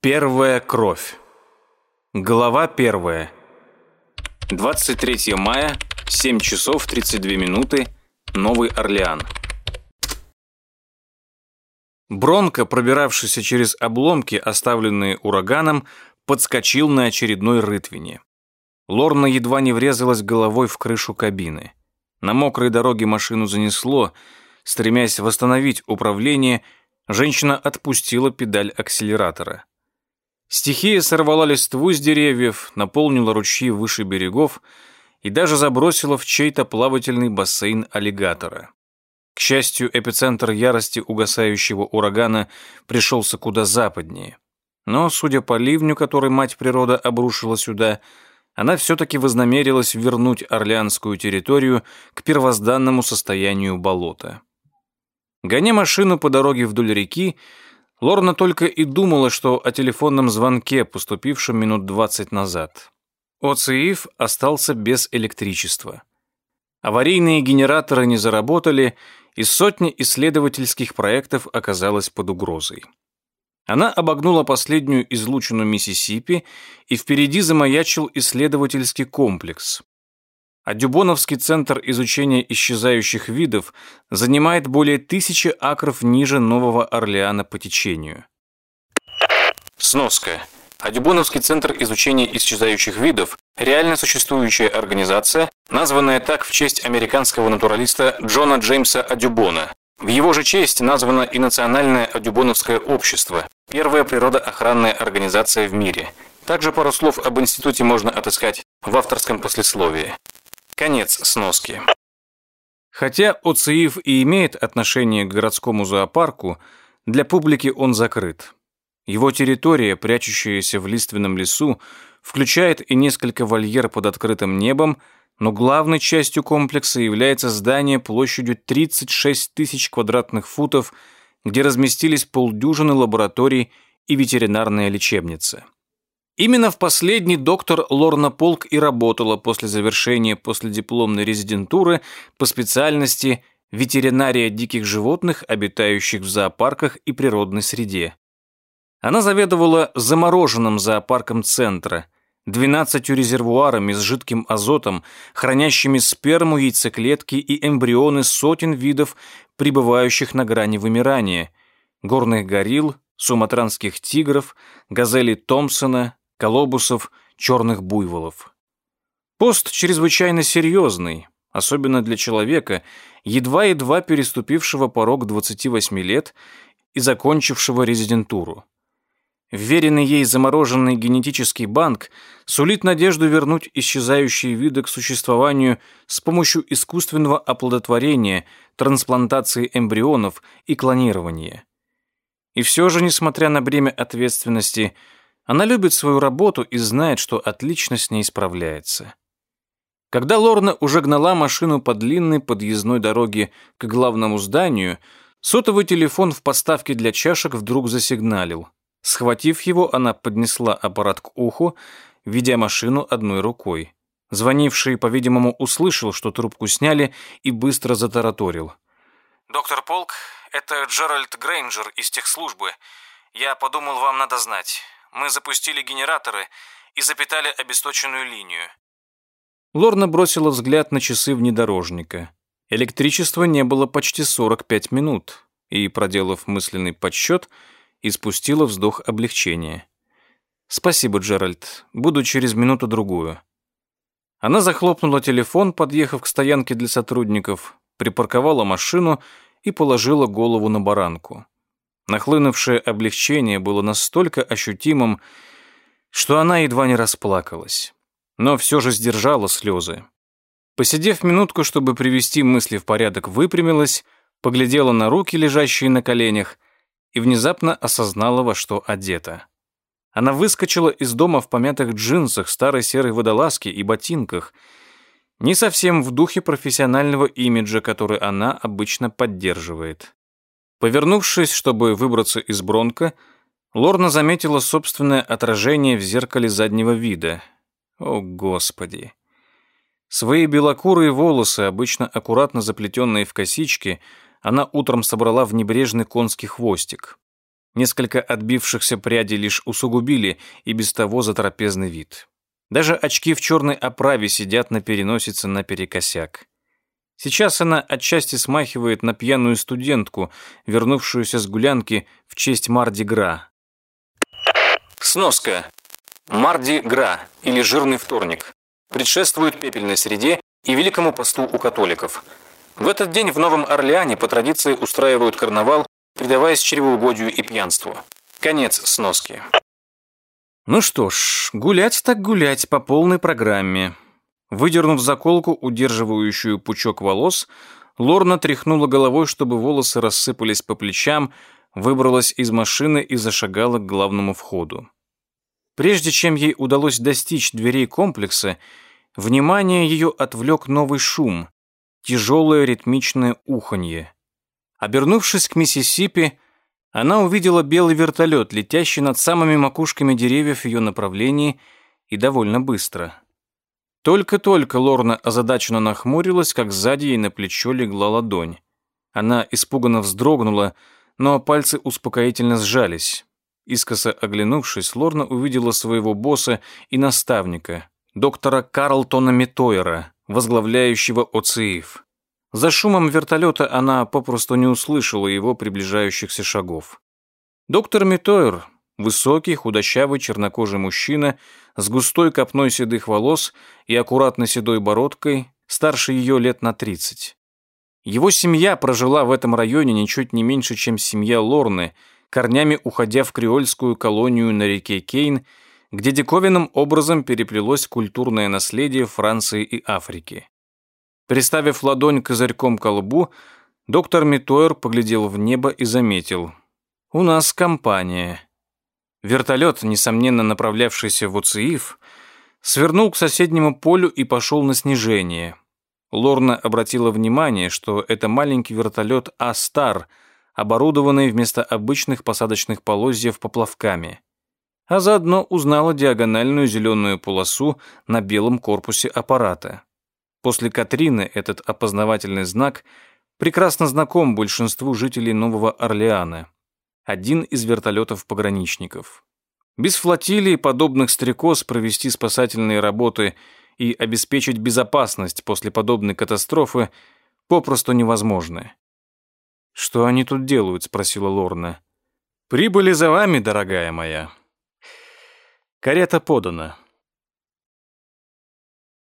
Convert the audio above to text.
Первая кровь. Глава первая. 23 мая, 7 часов 32 минуты, Новый Орлеан. Бронко, пробиравшийся через обломки, оставленные ураганом, подскочил на очередной рытвине. Лорна едва не врезалась головой в крышу кабины. На мокрой дороге машину занесло. Стремясь восстановить управление, женщина отпустила педаль акселератора. Стихия сорвала листву с деревьев, наполнила ручьи выше берегов и даже забросила в чей-то плавательный бассейн аллигатора. К счастью, эпицентр ярости угасающего урагана пришелся куда западнее. Но, судя по ливню, который мать природа обрушила сюда, она все-таки вознамерилась вернуть Орлеанскую территорию к первозданному состоянию болота. Гоня машину по дороге вдоль реки, Лорна только и думала, что о телефонном звонке, поступившем минут двадцать назад. ОЦИФ остался без электричества. Аварийные генераторы не заработали, и сотни исследовательских проектов оказалась под угрозой. Она обогнула последнюю излучину Миссисипи, и впереди замаячил исследовательский комплекс а Дюбоновский центр изучения исчезающих видов занимает более тысячи акров ниже Нового Орлеана по течению. Сноска. Адюбоновский центр изучения исчезающих видов – реально существующая организация, названная так в честь американского натуралиста Джона Джеймса Адюбона. В его же честь названо и Национальное Адюбоновское общество – первая природоохранная организация в мире. Также пару слов об институте можно отыскать в авторском послесловии. Конец сноски. Хотя ОЦИИФ и имеет отношение к городскому зоопарку, для публики он закрыт. Его территория, прячущаяся в лиственном лесу, включает и несколько вольер под открытым небом, но главной частью комплекса является здание площадью 36 тысяч квадратных футов, где разместились полдюжины лабораторий и ветеринарная лечебница. Именно в последний доктор Лорна Полк и работала после завершения последипломной резидентуры по специальности ветеринария диких животных, обитающих в зоопарках и природной среде. Она заведовала замороженным зоопарком центра, 12 резервуарами с жидким азотом, хранящими сперму, яйцеклетки и эмбрионы сотен видов, пребывающих на грани вымирания, горных горилл, суматранских тигров, газелей Томпсона, колобусов, черных буйволов. Пост чрезвычайно серьезный, особенно для человека, едва-едва переступившего порог 28 лет и закончившего резидентуру. Вверенный ей замороженный генетический банк сулит надежду вернуть исчезающие виды к существованию с помощью искусственного оплодотворения, трансплантации эмбрионов и клонирования. И все же, несмотря на бремя ответственности, она любит свою работу и знает, что отлично с ней справляется. Когда Лорна уже гнала машину по длинной подъездной дороге к главному зданию, сотовый телефон в подставке для чашек вдруг засигналил. Схватив его, она поднесла аппарат к уху, ведя машину одной рукой. Звонивший, по-видимому, услышал, что трубку сняли, и быстро затараторил. «Доктор Полк, это Джеральд Грейнджер из техслужбы. Я подумал, вам надо знать мы запустили генераторы и запитали обесточенную линию. Лорна бросила взгляд на часы внедорожника. Электричества не было почти 45 минут, и, проделав мысленный подсчет, испустила вздох облегчения. «Спасибо, Джеральд. Буду через минуту-другую». Она захлопнула телефон, подъехав к стоянке для сотрудников, припарковала машину и положила голову на баранку. Нахлынувшее облегчение было настолько ощутимым, что она едва не расплакалась. Но все же сдержала слезы. Посидев минутку, чтобы привести мысли в порядок, выпрямилась, поглядела на руки, лежащие на коленях, и внезапно осознала, во что одета. Она выскочила из дома в помятых джинсах, старой серой водолазке и ботинках, не совсем в духе профессионального имиджа, который она обычно поддерживает. Повернувшись, чтобы выбраться из бронка, Лорна заметила собственное отражение в зеркале заднего вида. О, Господи! Свои белокурые волосы, обычно аккуратно заплетенные в косички, она утром собрала в небрежный конский хвостик. Несколько отбившихся прядей лишь усугубили и без того затрапезный вид. Даже очки в черной оправе сидят на переносице наперекосяк. Сейчас она отчасти смахивает на пьяную студентку, вернувшуюся с гулянки в честь Марди-Гра. Сноска. Марди-Гра или жирный вторник предшествует пепельной среде и Великому посту у католиков. В этот день в Новом Орлеане по традиции устраивают карнавал, предаваясь чревоугодию и пьянству. Конец сноски. Ну что ж, гулять так гулять по полной программе. Выдернув заколку, удерживающую пучок волос, Лорна тряхнула головой, чтобы волосы рассыпались по плечам, выбралась из машины и зашагала к главному входу. Прежде чем ей удалось достичь дверей комплекса, внимание ее отвлек новый шум, тяжелое ритмичное уханье. Обернувшись к Миссисипи, она увидела белый вертолет, летящий над самыми макушками деревьев в ее направлении и довольно быстро. Только-только Лорна озадаченно нахмурилась, как сзади ей на плечо легла ладонь. Она испуганно вздрогнула, но пальцы успокоительно сжались. Искоса оглянувшись, Лорна увидела своего босса и наставника, доктора Карлтона Метойера, возглавляющего ОЦИИФ. За шумом вертолета она попросту не услышала его приближающихся шагов. Доктор Метойер, высокий, худощавый, чернокожий мужчина с густой копной седых волос и аккуратно седой бородкой, старше ее лет на тридцать. Его семья прожила в этом районе ничуть не меньше, чем семья Лорны – корнями уходя в креольскую колонию на реке Кейн, где диковинным образом переплелось культурное наследие Франции и Африки. Приставив ладонь козырьком к колбу, доктор Митойер поглядел в небо и заметил. «У нас компания». Вертолет, несомненно направлявшийся в Уцииф, свернул к соседнему полю и пошел на снижение. Лорна обратила внимание, что это маленький вертолет «Астар», оборудованный вместо обычных посадочных полозьев поплавками, а заодно узнала диагональную зеленую полосу на белом корпусе аппарата. После Катрины этот опознавательный знак прекрасно знаком большинству жителей Нового Орлеана. Один из вертолетов пограничников. Без флотилии подобных стрекоз провести спасательные работы и обеспечить безопасность после подобной катастрофы попросту невозможно. «Что они тут делают?» — спросила Лорна. «Прибыли за вами, дорогая моя». «Карета подана.